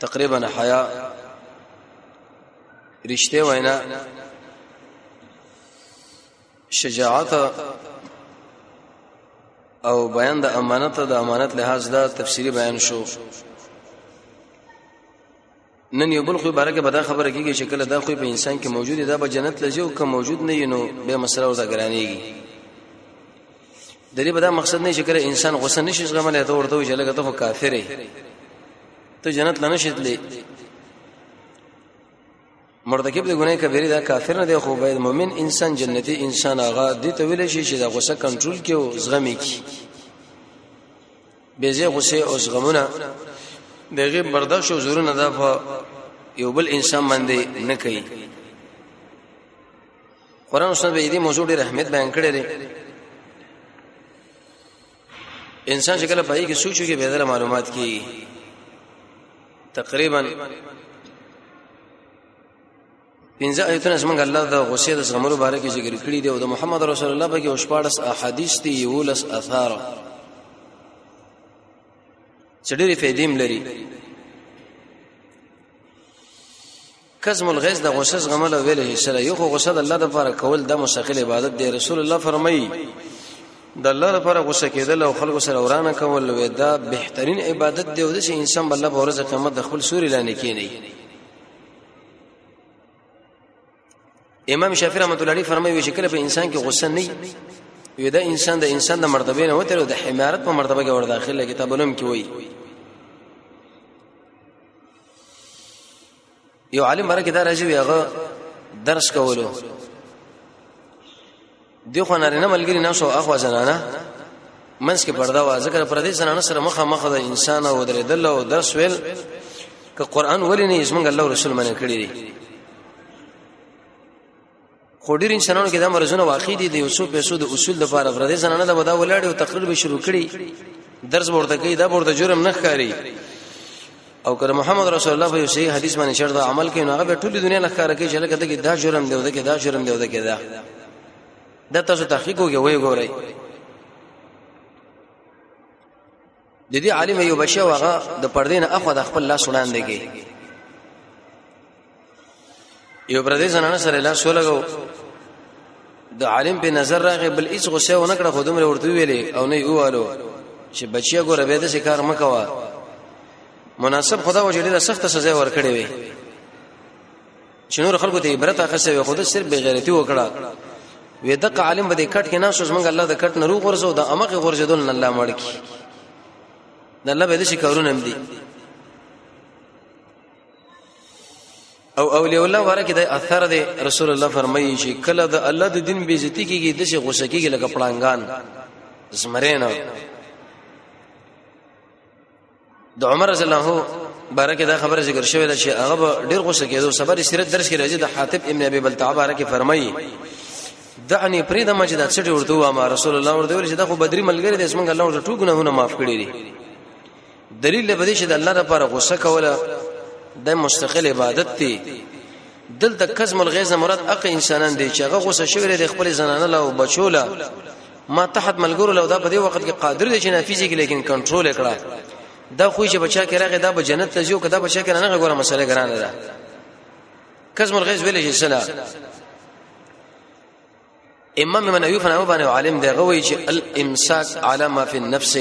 تقریبا حیا رشته وینا شجاعت او بیان د امانت د امانت لحاظ دا تفسیری بیان شو نن یو بل خو بارکه به دا خبره کیږي چې کله دا خو په انسان کې موجود دی دا به جنت لځي او که موجود نه وي نو به مسله ورته ګرانېږي د دې په دا مقصد نه چې کله انسان غوسه نشي زغملای ته ورته وي چې لګته خو کافر یې ته جنت لنه شتلې مرتکب د ګناه کبیره دا کافر نه دی خو باید مؤمن انسان جنتی انسان هغه دې ته ویل شي چې دا غوسه کنټرول کړي او زغمي کړي به زه غوسه او زغمونه دغه برداشت او زورونه دا په یو بل انسان باندې نه کوي قران سره به دې موضوع ډېر اهمیت بیان کړی دی انسان چې کله پای کې سوچو کې به معلومات کی تقریبا پنځه آیتونه څنګه الله د غصې د زغملو باره کې ذکر کړی دی او د محمد رسول الله په کې اوشپارس احادیث دی یولس اثار چې ډېرې فائدې لري کزم الغیظ د غصه زغمل او ویله سره یو خو غصه د الله د لپاره کول د مستقل عبادت دی رسول الله فرمایي د الله لپاره غصه کېدل او خلکو سره ورانه کول وې دا بهترین عبادت دی او د انسان بل په ورځ قیامت د خپل سوري لانه کېنی امام شافعي رحمۃ اللہ علیہ فرمایي چې کله په انسان کې غصه نه وي دا انسان د انسان د مرتبه نه وته د حمارت په مرتبه کې ور داخله کتابونو کې وایي یو عالم مرګ دا راځي هغه درس کولو دی خو نارینه ملګری نه شو اخو زنانه منس کې پرده وا ذکر پر دې زنانه سره مخه مخه د انسان او درې دل او درس ویل ک قران ولې نه اسمن الله رسول منه کړی دی خو ډیر انسانانو کې دا مرزونه واقع دي د یوسف پیسو د اصول لپاره پردې زنانه دا ودا ولاړ او تقریر به شروع کړي درس ورته کوي دا ورته جرم نه ښکاری او کله محمد رسول الله په صحیح حدیث باندې شرط عمل کوي نو هغه ټول دنیا نه ښکار کوي چې لکه دغه دا جرم دی دغه دا جرم دی دغه دا د تاسو تحقیق وګورئ د دې عالم یو بچی واغه د پردې نه اخو د خپل لاس وړاندې کې یو پردې زنانه سره لاس ولګو د عالم په نظر راغی بل هیڅ غوسه و نه کړه خو دومره ورته ویلې او نه یوالو چې بچیا ګوره به د کار مکوا مناسب خدا وجه ډیره سخت سزا ورکړې وي چې نور خلکو ته عبرت اخیسته وي خو د صرف بغیرتی وکړه وې د عالم به د کټ کې نه شو زمونږ الله د کټ نه روغ ورزو د امغه غرزدل نه الله مړ کی د الله به د شي کارونه هم دي او اولیاء الله ورکه د اثر دی رسول الله فرمایي چې کله د الله د دین بی عزتی کیږي د شي غوسه کیږي لکه پړانګان زمرینه د عمر رضی الله بارکه دا خبره ذکر شوې ده چې هغه ډیر غوسه کېدو صبر سیرت درس کې راځي د حاتب ابن ابي بلتعه بارکه فرمایي دعني پرید ما چې دا څټي ورته و ما رسول الله ورته ویل چې دا خو بدري ملګری دی اسمنګ الله ورته ټول ګناهونه معاف کړی دي دلیل به دې چې د الله لپاره غوسه کوله د مستقل عبادت دی دلته کزم الغیظ مراد اق انسانان دی چې هغه غوسه شوی دی خپل زنانه له او بچو له ما تحت ملګرو له دا په دې وخت کې قادر دی چې نافذ کې لیکن کنټرول کړه دا خو چې بچا کې راغی دا به جنت ته ځو کدا بچا کې نه غوړه مسله ګرانه ده کزم الغیظ ویل چې سلام امام منوی فنو باندې عالم دی غوي چې الامساک علی ما فی النفس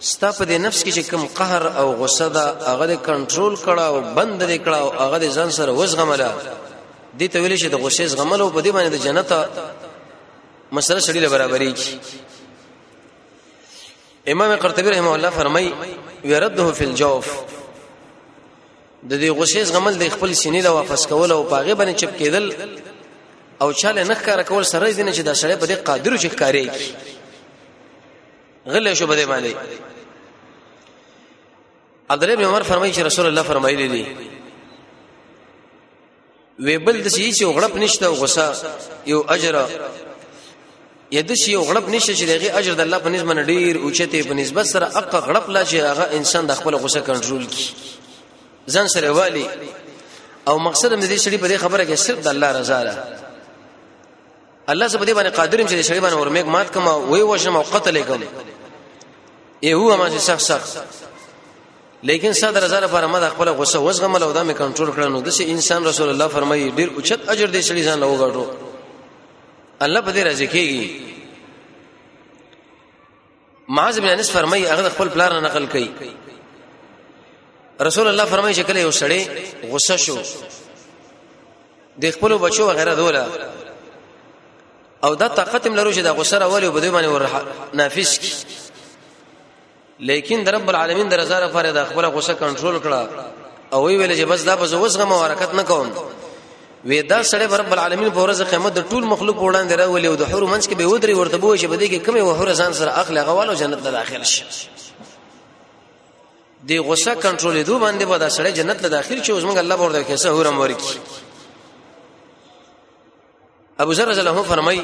ستا په دې نفس کې چې کم قهر او غصه ده هغه دې کنټرول کړه او بند دې کړه او هغه دې ځان سره وزغمله دې ته ویل شي د غصې زغمل او په دې باندې د جنت مسله شړي برابرې کی امام قرطبي رحمه الله فرمای ويرده فی الجوف د دې غصې زغمل د خپل سینې له واپس کول او پاغه باندې چپ کېدل او چاله نه ښکار کول سره دې نه چې دا سړی په دې قادر چې ښکارې کی غلې شو بده باندې عبد الله بن عمر فرمایي چې رسول الله فرمایلی دی وی بل د شي چې غړپ نشته او غصه یو اجر یا د شي غړپ نشته چې دغه اجر د الله په نسبت ډیر اوچته په نسبت سره اق غړپ لا چې هغه انسان د خپل غصه کنټرول کی ځان سره والی او مقصد مې دې شړي په دې خبره کې صرف د الله رضا ده الله زه په دې باندې قادر يم چې شړې باندې ورمېګ مات کما وې وژنم او قتل کوم ای هو ما چې سخت سخت لیکن صدر رضا لپاره ما د خپل غوسه وزغمل او دا مې کنټرول کړ نو د شي انسان رسول الله فرمایي ډیر اوچت اجر دې شړې ځان لوګړو الله په دې راځي کېږي معاذ بن انس فرمایي هغه خپل پلار نه نقل کوي رسول الله فرمایي چې کله یو سړی غصه شو د خپل بچو غیره دوله او دا طاقت هم لرو چې دا غصه راولي او بده باندې ور نافذ کی لیکن در رب العالمین در زار فرید خپل غصه کنټرول کړه او وی ویل چې بس دا بس وسغه مو حرکت نه کوم وې دا سړی رب العالمین په ورځ قیامت د ټول مخلوق وړاندې راولي او د حور منځ کې به ودري ورته بوې چې بده کې کمی و حور ځان سره اخلي غوالو جنت ته داخل شي دی غصه کنټرولې دوه باندې به دا سړی جنت ته داخل شي او زمونږ الله ورته کې سه حورم ورکی ابو ذر رضی الله فرمای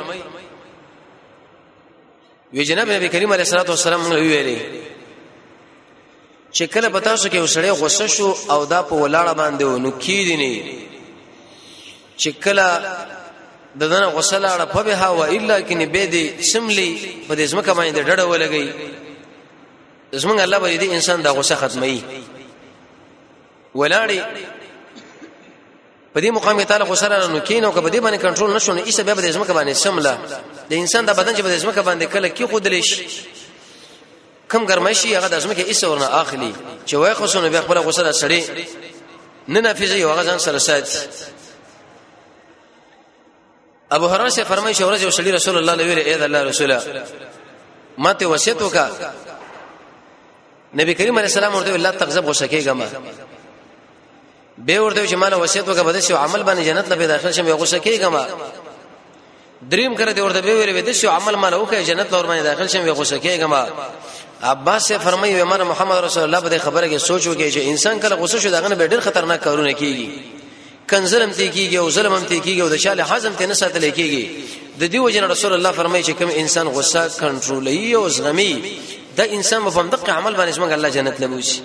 وی جناب نبی کریم علیه الصلاه والسلام موږ ویلې چې کله پتا شو کې وسړې غوسه شو او دا په ولاړه باندې و نو کی دي نه چې کله د دنه غوسه لاړه په به هوا الا کې نه به دي سملی په دې زمکه باندې ډډه ولګي زمونږ الله به دې انسان دا غوسه ختمي ولاړې په دې مقام کې تعالی خو سره نو کینو که په دې باندې کنټرول نشو نو ایسه بیا به د ځمکه باندې سمله د انسان د بدن چې په ځمکه باندې کله کې خود لش کم ګرمایشي هغه د ځمکه ایسه ورنه اخلي چې وای خو سونه بیا خپل غوسه سړی نه نافذي هغه ځان سره ساتي ابو هرره سے فرمایي چې ورځ یو سړي رسول الله لویل اے د الله رسوله ماته وصیت وکا نبی کریم علیه السلام ورته الله تغضب غوسه کېګم به ورته چې مال وصیت وکا بده شو عمل باندې جنت لپاره داخل شم غوسه کېګم دریم کړه دی ورته به ویل وې د شو عمل مال وکړي جنت لور باندې داخل شم غوسه کېګم عباس سے فرمایي عمر محمد رسول الله په خبره کې سوچ وکړي چې انسان کله غوسه شو داغه به ډېر خطرناک کارونه کوي کنزلم تی کیږي او ظلم هم تی کیږي او د شاله حزم ته نه ساتل کیږي د دې وجه رسول الله فرمایي چې کوم انسان غصه کنټرولي او زغمي دا انسان په فهم دقه عمل باندې څنګه الله جنت لبوشي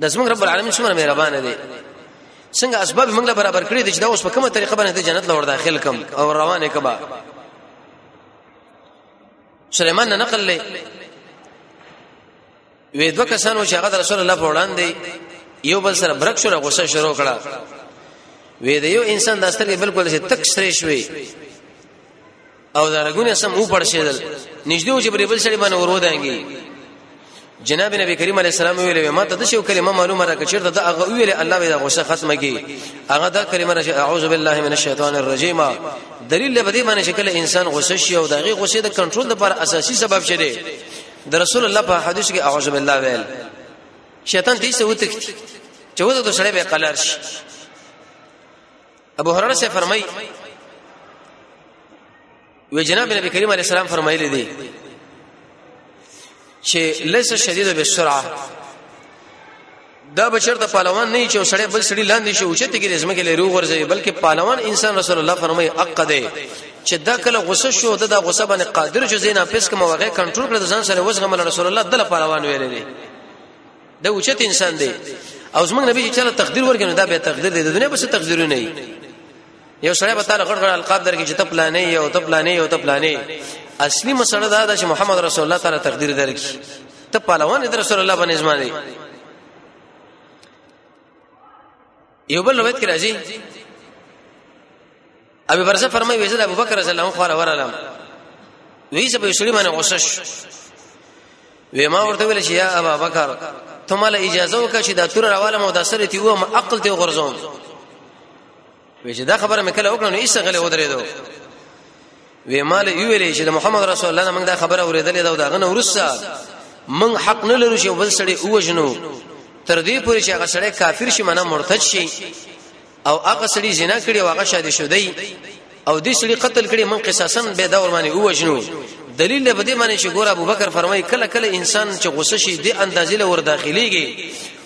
د زموږ رب العالمین څومره مهربان دی څنګه اسباب موږ له برابر کړی دي چې دا اوس په کومه طریقه باندې جنت لور داخل کم او روانه کبا سليمان نه نقل لې وې دوه کسانو چې هغه رسول الله په وړاندې یو بل سره برک شو غوسه شروع کړه وې د یو انسان د سترګې بالکل چې تک سرې شوې او دا رګونه سم و پړشېدل نږدې و چې بری بل سړي باندې ورو دانګي جناب نبی کریم علیه السلام ویلې ما ته د شو کلمه معلومه راکړه چې دا هغه ویلې الله به دا غوسه ختمه کی هغه دا کلمه راشه اعوذ بالله من الشیطان الرجیم دلیل به دې باندې شکل انسان غوسه شي او دغه غوسه د کنټرول لپاره اساسي سبب شری د رسول الله په حدیث کې اعوذ بالله ویل شیطان دې څه وتښتي چې وته د سړی به قلار شي ابو هرره سے فرمای وی جناب نبی کریم علیه السلام فرمایلی دی چې ليس شدید بالسرعه دا بشر ته پهلوان نه چې سړی بل سړی لاندې شو چې ته کې رزمه کې لري ورځي بلکې پهلوان انسان رسول الله فرمایي حق دی چې دا کله غوسه شو دا غوسه باندې قادر جو زینا پس کوم وغه کنټرول کړ د ځان سره وځغه مل رسول الله دله پهلوان ویل دی دا اوچت انسان دی او زمنګ نبی چې چاله تقدیر ورګنه دا به تقدیر دی د دنیا بس تقدیر نه یو سړی به تعالی غړ غړ القاب درکې چې ته پلانې یو ته پلانې یو ته پلانې اصلي مسله دا ده چې محمد رسول الله تعالی تقدیر درکې ته پهلوان در رسول الله باندې ځما دی یو بل روایت کې راځي ابي برزه فرمایي ویزه د ابوبکر رضی الله عنه خو راوړل وی چې په شری باندې غوسه شو وی ما ورته ویل چې یا ابا بکر ته مال اجازه وکړه چې دا تور راواله مو د سره تی و ما عقل ته غرزوم وی چې دا خبره مې کله وکړه نو ایسه غلې ودرېدو وی مال یو ویلې چې د محمد رسول الله موږ دا خبره اورېدلې دا غنه ورسه موږ حق نه لرو چې بل سړی اوجنو تر دې پورې چې هغه سړی کافر شي منه مرتد شي او هغه سړی زنا کړي او هغه شادي شودي او دې سړي قتل کړي من قصاصا به دور باندې اوجنو دلیل به دې باندې چې ګور ابو بکر فرمایي کله کله انسان چې غوسه شي دې اندازې له ور داخليږي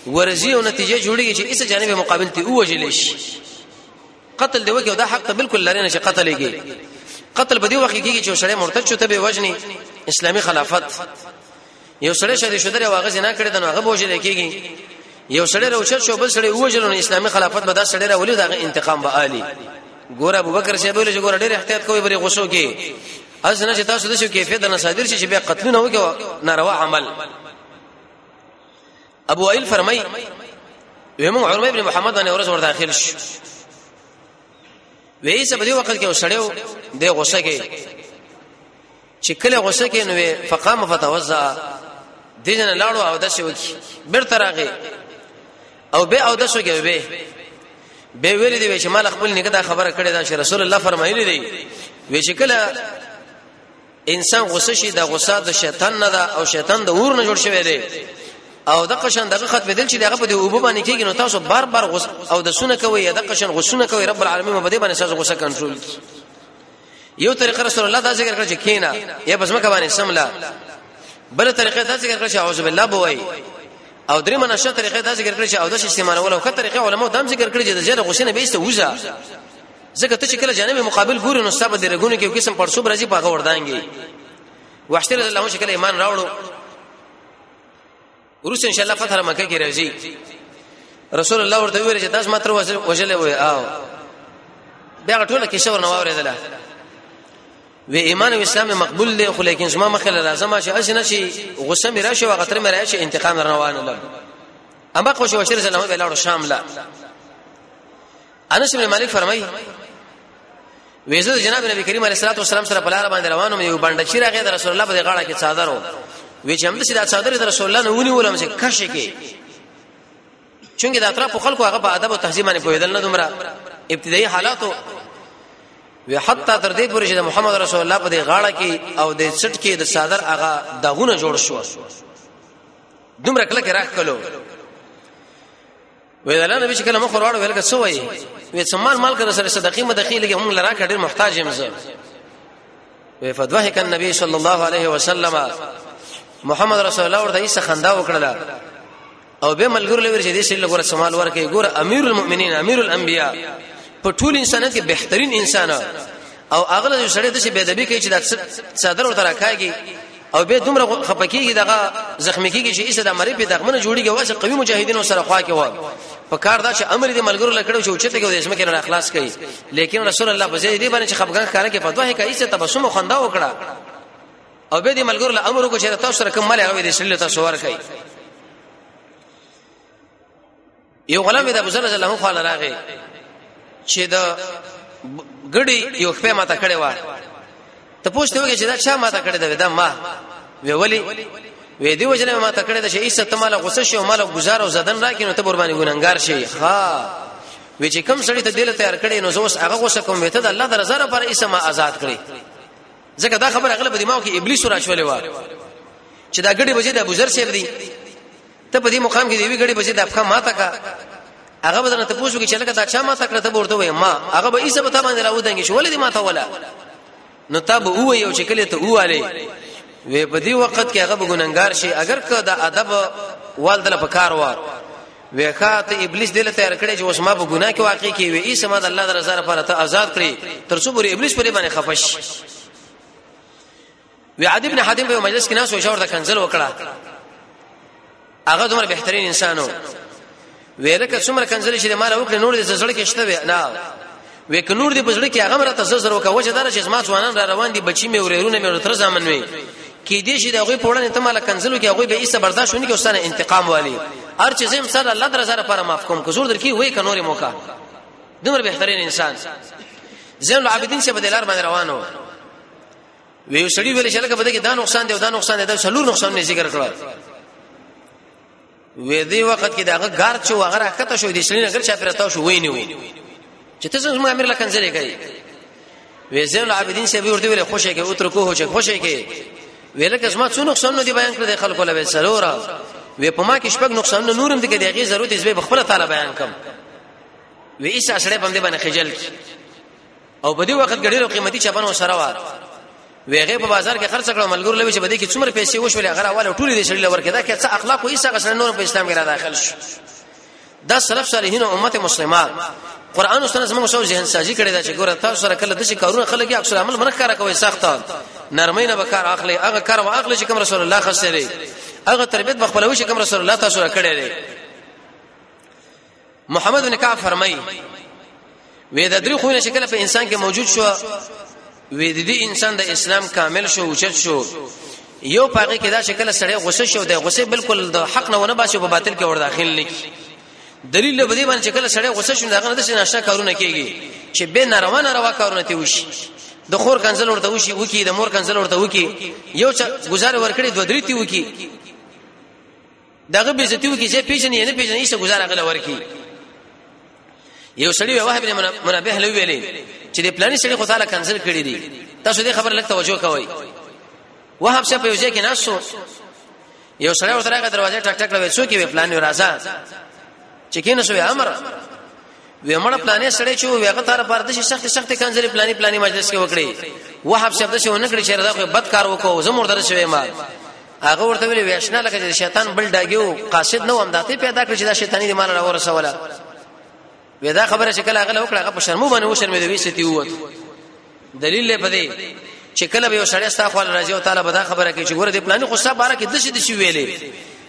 ورزي او نتیجه جوړیږي چې ایسه جانب مقابل ته ووجل شي قتل دی وکي او دا حق ته بالکل لري نه چې قتل کېږي قتل به دی وخت کېږي چې سړی مرتد شو ته به وجني اسلامي خلافت یو سړی شری شو درې واغز نه کړی دا هغه بوجل کېږي یو سړی روشت شو بل سړی ووجل نو اسلامي خلافت به دا سړی را ولې دا انتقام به عالی ګور ابو بکر صاحب له ګور ډېر احتیاط کوي بری غوسو کې از نه چې تاسو د شو کیفیت نه صادر شي چې بیا قتلونه وکړي ناروا عمل ابو ایل فرمای ویمو عمر ابن محمد باندې ورځ ور داخل شو وی څه په دې وخت کې وسړیو د غوسه کې چې کله غوسه کې نو فقام فتوزع دینه لاړو او داسې وکی بیرته راغی او به او داسې وکی به به ویل دی چې مال خپل نګه دا خبره کړې ده چې رسول الله فرمایلی دی وی چې کله انسان غصه شي د غصه د شیطان نه ده او شیطان د اور نه جوړ شوی دی او د قشن دغه خط بدل چې دغه په دې اوبو باندې کېږي نو تاسو بار بار غصه او د سونه کوي د قشن غصه کوي رب العالمین په دې باندې تاسو غصه کنټرول یو طریقه رسول الله دا ذکر کړ چې کینا یا بس مکه باندې سملا بل طریقه دا ذکر کړ چې اعوذ بالله بوي او درې منشه طریقه دا ذکر کړ چې او د استعمالولو کته طریقه علماء دا ذکر کړ چې د زیاده غصه نه به ایسته وځه ځکه ته چې کله جانب مقابل ګوري نو ستاسو د رګونو کې قسم پر صبر راځي پاغه وردانګي واشتر الله هو شکل ایمان راوړو ورس ان شاء الله فتح مکه کې راځي رسول الله ورته ویل چې تاسو ماتره وجلې وای او بیا ټول کې شور نه واورېدله و ایمان او اسلام مقبول دی خو لیکن زما مخه لازم شي اش نشي غصه میرا شي وغتر میرا شي انتقام روان لم اما خو شو شر زلمه بلاړو شام لا انس بن مالک فرمایي ویزه جناب نبی کریم علیه الصلاه والسلام سره په لار باندې روانو یو باندې چې راغی د رسول الله په غاړه کې څادر و وی چې همدې دا څادر د رسول الله نه ونی ولم چې کښې کې چونګې د اطراف خلکو هغه په ادب او تهذیب باندې پوهېدل نه دومره ابتدایي حالاتو وی حتی تر دې پورې چې محمد رسول الله په دې غاړه کې او د سټ کې د صادر هغه دغونه جوړ شو دومره کله کې راخ کلو وې دا نه چې کله مخ وروړ ویل کڅو وای وې سمال مال کړه سره صدقې مدخې لګي هم لرا کډیر محتاج هم زه وې فدوهک النبي صلی الله علیه وسلم محمد رسول الله ورته یې خندا وکړه او به ملګر لور چې دې شي لګور سمال ورکه ګور امیر المؤمنین امیر الانبیاء په ټول انسانانو کې بهترین انسان او اغله سړی د څه بيدبي کوي چې د صدر ورته راکاږي او به دومره خپکیږي دغه زخمی کیږي چې ایسه د مری په دغمنه جوړیږي او چې قوي مجاهدینو سره خوا کې و په کار دا چې امر دې ملګرو لکړو چې اوچته کې د اسمه کې نه اخلاص کړي لیکن رسول الله په دې باندې چې خپګان ښکاره کې په دوه کې ایسه تبسم خندا وکړه او به دې ملګرو له امر کو چې تاسو سره کوم ملګری دې سره تاسو ور کوي یو غلام د ابو ذر رضی الله عنه خواله راغی چې د ګړي یو خپې ماته کړې و ته پوښتنه وکړه چې دا چا ماته کړې ده دا ما وی ولی وې دی وجنه ما ته کړې ده چې ایسه ته مال غوسه شي او مال گزار او زدن راکې نو ته قرباني ګننګار شي ها وی چې کم سړی ته دل تیار کړي نو زوس هغه غوسه کوم وته د الله د رضا لپاره ایسه ما آزاد کړي ځکه دا خبره اغلب دماغ کې ابلیس را شولې و چې دا ګړي بجې د ابو ذر سیب دی ته په دې مقام کې دی وی غړي بچي د افکا ماته کا هغه بدل ته پوښتنه کوي چې لکه دا چا ماته کړ ته ورته وای ما هغه به ایسه به تا باندې راودنګ شو ولې ماته ولا نو تا به وای او چې کله ته واله وې په دې وخت کې هغه به ګننګار شي اگر که دا ادب والدل په کار وار وېخات ابلیس دله تیار کړي چې اوس ما په ګناه کې واقع کې وي ایسه ما د الله د رضا لپاره ته آزاد کړي تر څو بری ابلیس پرې باندې خفش وی عادی ابن حاتم په مجلس کې ناس او شاور د کنزل وکړه هغه دومره بهترین انسانو ویلکه څومره کنزل چې مال وکړ نور دې زړه کې شته وی نه وی ک نور دې بزړه کې هغه مرته زړه وکړه وجه دار چې زما ځوانان را روان دي بچی مې ورېرونه مې تر ځامن وی کې دې شي دغه په وړاندې ته مال کنزلو کې هغه به ایسه برداشت ونی کې استاد انتقام والی هر چې زم سره الله در سره پر معاف کوم کوزور درکې وای ک نور موقع دومره بهترین انسان زین العابدین شه بدلار باندې روانو ویو سړی ویل چې لکه بده کې دا نقصان دی او دا نقصان دی دا څلور نقصان نه ذکر کړل وې دې وخت کې داغه ګار چې وغه راکته شو دې سړی نګر چا پرتا شو ویني وي چې ته څنګه امیر لکن زری کوي وې زین العابدین سی ورته ویل خوشې کې او تر کوه چې خوشې کې ویل کې زما څو نقصان نه دی بیان کړ د خلکو لوي سرورا وې په ما کې شپږ نقصان نه نورم دي کې دغه ضرورت یې به خپل تعالی بیان کم وې ایسا سره باندې باندې خجل کی او په دې وخت کې ډېر قیمتي چپنو سره و ویغه په بازار کې خرڅ کړو ملګر لوي چې بده کې څومره پیسې وشولې هغه اول ټول دې شړل ورکه دا کې څه اخلاق او ایسه غسر نور په اسلام کې را داخل شو دا سلف صالحین او امت مسلمه قران او سنت موږ سو ذهن سازي کړی دا چې ګوره تاسو سره کله د شي کارونه خلک اکثر عمل منخ کار کوي سخت نرمۍ نه بکار اخلي هغه کار او اخلي چې کوم رسول الله خسرې هغه تربيت بخپلوي چې کوم رسول الله تاسو سره کړی دی محمد بن کعب فرمایي وې د درې خوونه شکل په انسان کې موجود شو وې د دې انسان د اسلام کامل شو اوچت شو یو پاګه کې دا شکل سړی غوسه شو د غوسه بالکل د حق نه ونه باسي په باطل کې ور داخل لکی دلیل له دې باندې شکل سړی غوسه شو دغه نه د نشه کارونه کیږي چې به ناروا ناروا کارونه تی وشي د خور کنزل ورته وشي وکی د مور کنزل ورته وکی یو چا گزار ورکړي دوه درې تی وکی دغه بیزتی وکي چې پیژنې نه پیژنې ایسه گزاره غل ورکی یو سړی واه بن منبه لوي ویلې چې د پلاني سړي خو تعالی کنسل کړی دی تاسو دې خبر لکه توجه کوئ واه په په یوځای کې ناسو یو سړی ورته دروازه ټک ټک لوي څوک یې پلان یو راځه چې کینې شوی امر وې مړ پلانې سړې چې وې غتار پر د شخت شخت کنځري پلاني پلاني مجلس کې وکړي وهب شپ شو نه کړی چې دا خو بد کار وکاو زمور در شوی ما هغه ورته ویل ویشنه لکه چې شیطان بل داګیو قاصد نو هم داتې پیدا کړ چې دا شیطانی دی مال را ورسوله ودا خبره شکل هغه وکړه هغه په شرمو باندې وشرمې دوی ستیوت دلیل له پدې چې کله به یو سړی ستا خو راځي او تعالی به دا خبره کوي چې ګوره دې پلاني خو صاحب بارا کې د شي د شي ویلې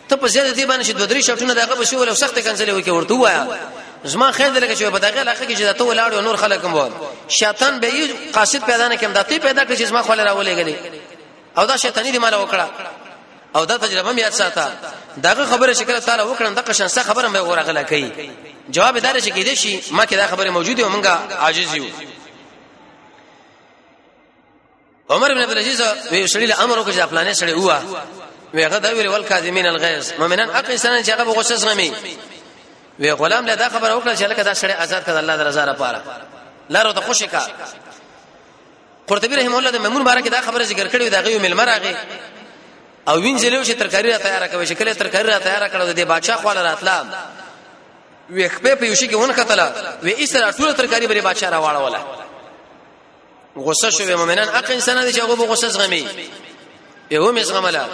ته په زیاده دې باندې چې دوه درې شټونه دغه به شو له سخت کنسل وکي ورته وایا زما خیر دلته چې په دغه علاقه کې چې ته ولاړ او نور خلک مو شیطان به یو قاصد پیدا نه کوم دا ته پیدا کړ چې زما خو راولې غلي او دا شیطانی دې مال وکړه او دا تجربه مې یاد ساته داغه خبره شکل تعالی وکړم د قشن سره خبره مې ورغله کوي جواب دار چې کېدې شي ما کې دا خبره موجوده او مونږه عاجز یو عمر ابن عبد العزيز وی شړي له امر وکړي چې پلانې شړي هوا وی هغه دا ویل ول کاظمین الغیظ مؤمنان اقی سنن چې هغه غوسه زغمي وی غلام له دا خبره وکړه چې لکه دا شړي آزاد کړه الله درزا لپاره لارو ته خوشی کا قرطبي رحم الله د ميمون مبارک دا خبره ذکر کړې دا غيو ملمر راغی او وینځلو چې ترکاری را تیار کړو چې کله ترکاری را تیار کړو د بادشاہ خواله راتلا وې خپې په یوشي کې ون کتله وې ایسره ټول ترکاری بری بادشاہ را واړوله غصه شو مؤمنان اق انسان دي چې هغه غصه زغمي یو مې زغمله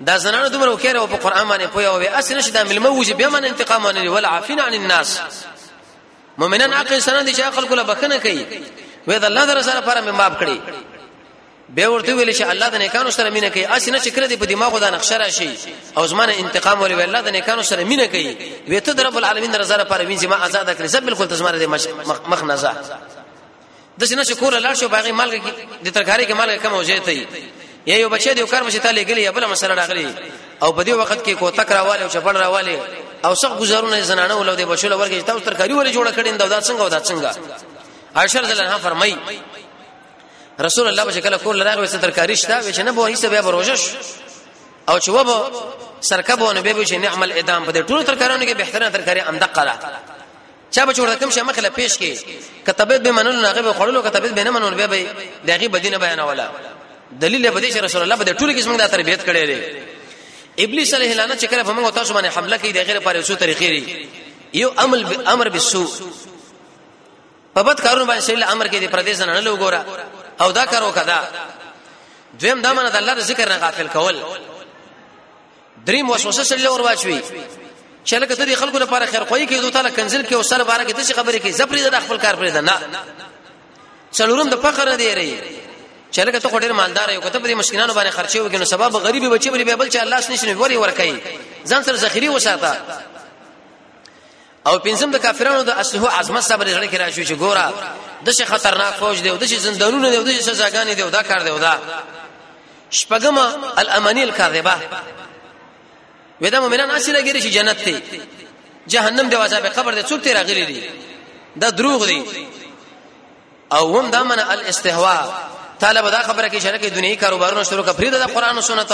دا زنانه دومره وکړه او په قران باندې پوي او اسنه شدا ملمه وجه به من انتقام نه ولا عافين عن الناس مؤمنان اق انسان دي چې عقل کوله بکنه کوي وې دا الله درسره پر مې معاف کړي به ورته ویل شي الله د نیکانو سره مینه کوي اسی نه چې کړی دی په دماغو دا نقشه راشي او زمانه انتقام ولې الله د نیکانو سره مینه کوي وې ته د رب العالمین رضا لپاره وینځي ما آزاد کړې زه بالکل ته زماره د مخ نه ځه د شنه شکور لاړ شو باغی مال د ترکاری کې مال کم وجه ته یا یو بچی دی کار مشه تعالی غلی بل مسله راغلی او په دې وخت کې کو تک راواله او چپړ راواله او څو گزارونه زنانه ولود بچو لور کې تاسو ترکاری ولې جوړ کړین دا څنګه او دا څنګه عائشہ رضی الله عنها فرمایي رسول الله به کله کور لراغه وسه ترکاری شته وې چې نه به هیڅ بیا بروجش او چې وبو سرکبونه به به چې نعم الادام په دې ټول ترکارانو کې بهترین ترکاری امدا قرا چا به چورته کوم شمه خله پیش کې کتابه به منل نه غو خړلو کتابه به نه منل به به دغه بدینه بیان ولا دلیل به دې چې رسول الله به ټول کې څنګه تربیت کړي لري ابلیس علیه لعنه چې کله په موږ تاسو باندې حمله کوي د غیر پاره سو طریقې لري یو عمل امر بالسوء په بد کارونه باندې شیل امر کې دې پر دې زنه نه وګوره او دا کارو کدا دویم دا منه د الله ذکر نه غافل کول دریم وسوسه شل اور واچوي چې لکه ته د خلکو لپاره خیر خوې کې دوه تعالی کنزل کې او سره بار کې د خبرې کې زپری د خپل کار پرې ده نه څلورم د فخر نه دی ری چې لکه ته ډېر مالدار یو کته په دې مسکینانو باندې خرچې وکې نو سبب غریبي بچي بری بل چې الله شنه شنه وری ورکړي ځان سره ذخیره وساته او پنځم د کافرانو د اسلحو عظمت صبر زړه کې راشي چې ګوره د شي خطرناک فوج دی او د شي زندانونه دی او د شي سزاګانې دی او دا کار دی او دا شپږم الامانی الکاذبه ودا مؤمنان اسی لګیږي چې جنت ته جهنم دی عذاب قبر دی څوک تیر غلي دي دا دروغ دی او هم دا من الاستهواء طالب دا خبره کې شرکه دنیوي کاروبارونه شروع کړ فرید د قران او سنت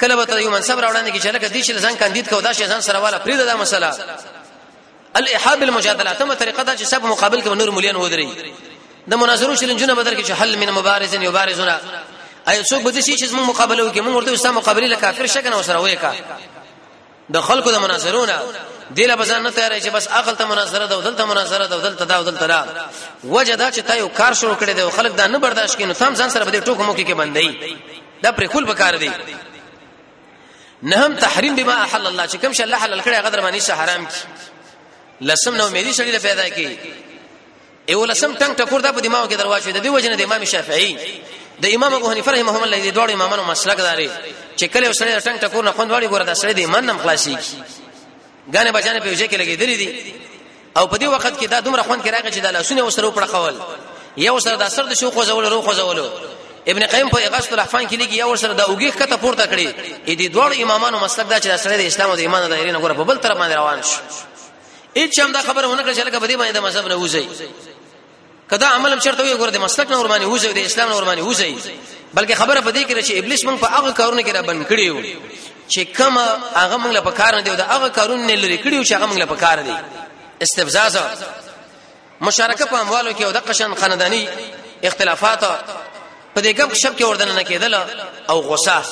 کله به تر یو منصب راوړاندې کی چې لکه دې چې ځان کاندید کو دا شي ځان سره والا پرې دا مسله الاحاد بالمجادله تمه طریقه دا چې سب مقابل کې نور مليان ودري د مناظرو شلنجونه بدر کې چې حل من مبارز یبارزنا اي څوک به دې شي چې موږ مقابله وکړو موږ ورته ستا مقابله لکه کافر شګنه وسره وې کا د خلکو د مناظرونه دی له بزان نه تیارې چې بس عقل ته مناظره ده دلته مناظره ده دلته دا دلته دا وجه دا چې تا یو کار شروع کړی دی خلک دا نه برداشت کینو تم ځان سره به ټوکو موکي کې بندي دا پر خپل بکار دی نه هم تحریم بما احل الله چې کوم شي الله حلال کړی غدر باندې حرام کی لسم نو مې دي شړي پیدا کی ایولسم ټنګ ټکور دا په دماغ کې درواچوي د دې وجنه د امام شافعي د امام ابو حنیفه رحمه الله دې دوه امامانو مسلک داري چې کله وسره ټنګ ټکور نه خوند وړي ګوره دا سړی د ایمان نم خلاصي غانه بچانه په وجه کې لګېدلې دي او په دې وخت کې دا دومره خوند کې راغی چې د لاسونه وسره پر خول یو سره د سر د شو خوځول رو خوځول ابن قیم په اغاثه الاحفان کې لګي یو سره د اوګه کته پورته کړي اې دې دوه امامانو مسلک دا چې د سړی د اسلام او د ایمان د دایره نه ګوره په بل تر باندې روان شي هیڅ هم دا خبره ونه کړ چې لکه بده باندې د مذهب نه وځي کدا عمل چرته وي ګور د مسلک نه ورمانی وځي د اسلام نه ورمانی وځي بلکې خبره په دې کې چې ابلیس موږ په هغه کارونه کې را بند کړیو چې کوم هغه موږ له پکار نه دی او دا هغه کارونه نه لري کړیو چې هغه موږ له پکار دی استفزاز مشارکه په اموالو کې او د قشن خاندانی اختلافات په دې ګم شپ کې وردن نه کېدل او غصه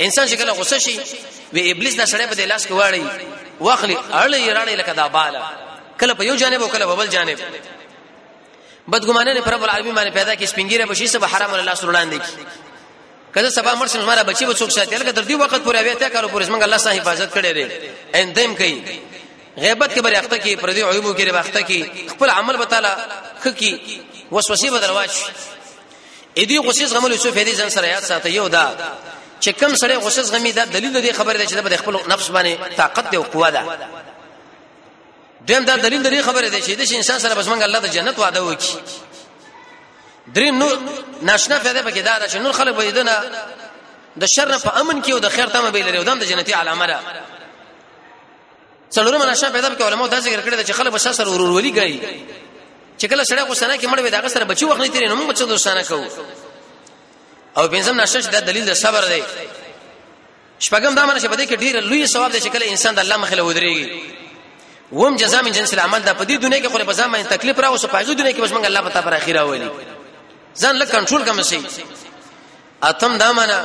انسان چې کله غوسه شي وی ابلیس دا سړی په دې لاس کې واړی واخلي اړې رانه لکه دا بالا کله په یو جانب او کله په بل جانب بدګمانه نه پر رب العالمین باندې پیدا کې سپینګیره بشي سبه حرام الله سره وړاندې کی کله سبا مرسي ماره بچي به څوک ساتي لکه تر دې وخت پورې بیا ته کارو پورې څنګه الله سره حفاظت کړي لري اندیم کوي غیبت کې بری اخته کې پر دې عیوبو کې بری اخته کې خپل عمل وتعالى خکی وسوسه بدلواش اې دې غصې زغملو څو فائدې ځان سره یاد ساته یو دا چې کم سړی غصې زغمي دا دلیل دی خبره ده چې د خپل نفس باندې طاقت دی او قوت ده دیم دا دلیل دی خبره ده چې د انسان سره بس مونږ الله د جنت وعده وکړي درې نو ناشنا فائدې پکې دا ده چې نور خلک به دنه د شر په امن کې او د خیر تمه به لري او د جنتی علامه ده څلورمه نشه پیدا په علماء دا ذکر کړی چې خلک بشا سره ورورولي کوي چې کله سړی غوسه نه کې مړ وي دا سره بچي وخت نه تیرې نو موږ څه دوستانه کوو او پنځم نشه دا دلیل د صبر دی شپږم دا منه چې بده کې ډیر لوی ثواب دی چې کله انسان د الله مخې له ودرېږي ووم جزاء من جنس العمل دا په دې دنیا کې خو په ځان باندې تکلیف راوسه په دې دنیا کې بس موږ الله پتا پر اخیره ولي ځان له کنټرول کوم شي اتم دا معنا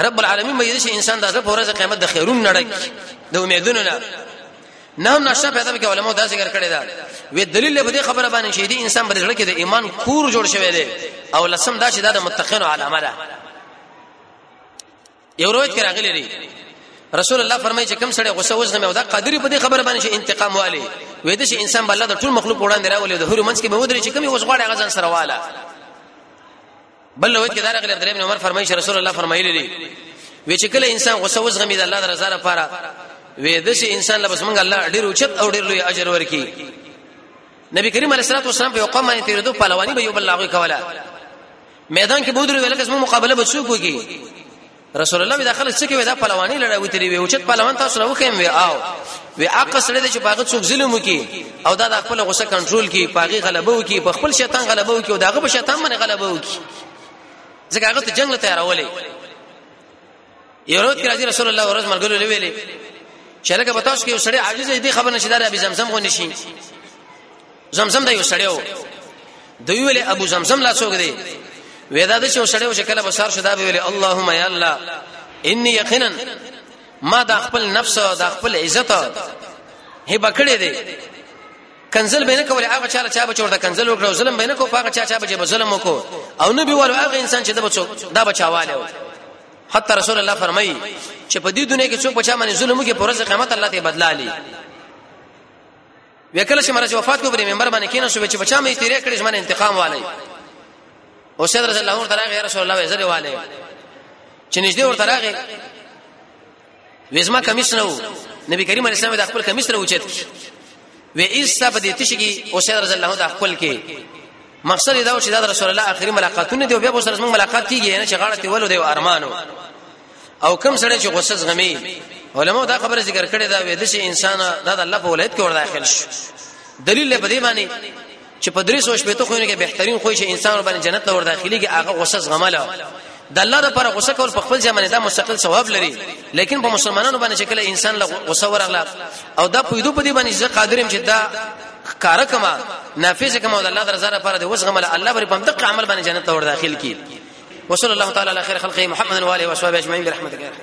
رب العالمین به دې انسان داسې په ورځ قیامت د خیرون نړۍ د امیدونو نه نه هم نشه پیدا به علماء دا ذکر کړی دا وی دلیل به دې خبره باندې شې دې انسان بل کې د ایمان کور جوړ شوی دی او لسم دا چې دا د متقینو علامه ده یو روایت کې راغلی دی رسول الله فرمایي چې کم سړی غوسه وزغمه او دا قادری په دې خبره باندې چې انتقام والی وې د شي انسان بل د ټول مخلوق وړاندې راولي د هر منځ کې به ودرې چې کمی وسغړ هغه ځان سره واله بل لوي کې دارغ عبد الله بن عمر فرمایي چې رسول الله فرمایلی دی وی چې کله انسان غوسه وزغمي د الله د رضا لپاره وی د شي انسان لبس مونږ الله ډیر اوچت او ډیر لوی اجر ورکي نبی کریم علیه الصلاه والسلام په قوم باندې تیرېدو پهلوانی به یو بل لاغوي کوله میدان کې بودره ویل کس مو مقابله بچو کوي رسول الله وی دا خلک څه کوي دا پهلواني لړای وتی وی او چې پهلوان تاسو له وخیم وی او وی اقا سره د چې پاغه څوک ظلم وکي او دا د خپل غصه کنټرول کی پاغه غلبه وکي په خپل شیطان غلبه وکي او داغه په شیطان باندې غلبه وکي ځکه هغه ته جنگ له تیارولې یو ورځ کې راځي رسول الله ورځ مرګلو لویلې چې لکه بتاس کې یو سړی عاجز دی خبر نشي دار ابي زمزم غو نشي زمزم دا یو سړی و دوی ویل ابو زمزم لا څوک دی ودا د شو سړیو شکل به سر شدا به ویل اللهم یا الله انی یقینا ما د خپل نفس او د خپل عزت هبه کړې دي کنزل بینه کول هغه چاله چا بچور د کنزل وکړو ظلم بینه کو هغه چا چا بچي ظلم وکړو او نبی والو هغه انسان چې د بچو دا بچاواله و حتی رسول الله فرمایي چې په دې دنیا کې څوک بچا باندې ظلم وکړي پر ورځ قیامت الله ته بدلالي وکړه چې مرز وفات کو پر منبر باندې کینې شو چې بچا مې تیرې کړې زمانه انتقام والي او سید رسول الله تعالی رسول الله زده والي چې نږدې ورته راغی وېزما کمیس نه وو نبی کریم علیه السلام د خپل کمیس نه وچت و ایستا په دې تشګي او سید رسول الله د خپل کې مقصد دا و چې دا رسول الله اخري ملاقاتونه دی او بیا به سره ملاقات کیږي نه چې غاړه ته ولو دی ارمانو او کم سړی چې غصه زغمي علماء دا خبره ذکر کړې دا وې د شي انسان دا د الله په ولایت کې ور داخل شي دلیل په دې باندې چې په درې سو شپې ته خوونه کې بهترین خو شي انسان باندې جنت ته ور داخلي کې هغه غصه زغمله د الله لپاره غصه کول په خپل ځمانه دا مستقل ثواب لري لیکن په مسلمانانو باندې شکل انسان له غصه ورغله او دا په یدو په دې باندې چې قادرم چې دا کار کما نافذ کما د الله درزه لپاره د وسغمل الله پر پم دغه عمل باندې جنت ته ور داخل کی وصلى الله تعالى على خير خلقه محمد واله واصحابه اجمعين برحمتك يا ارحم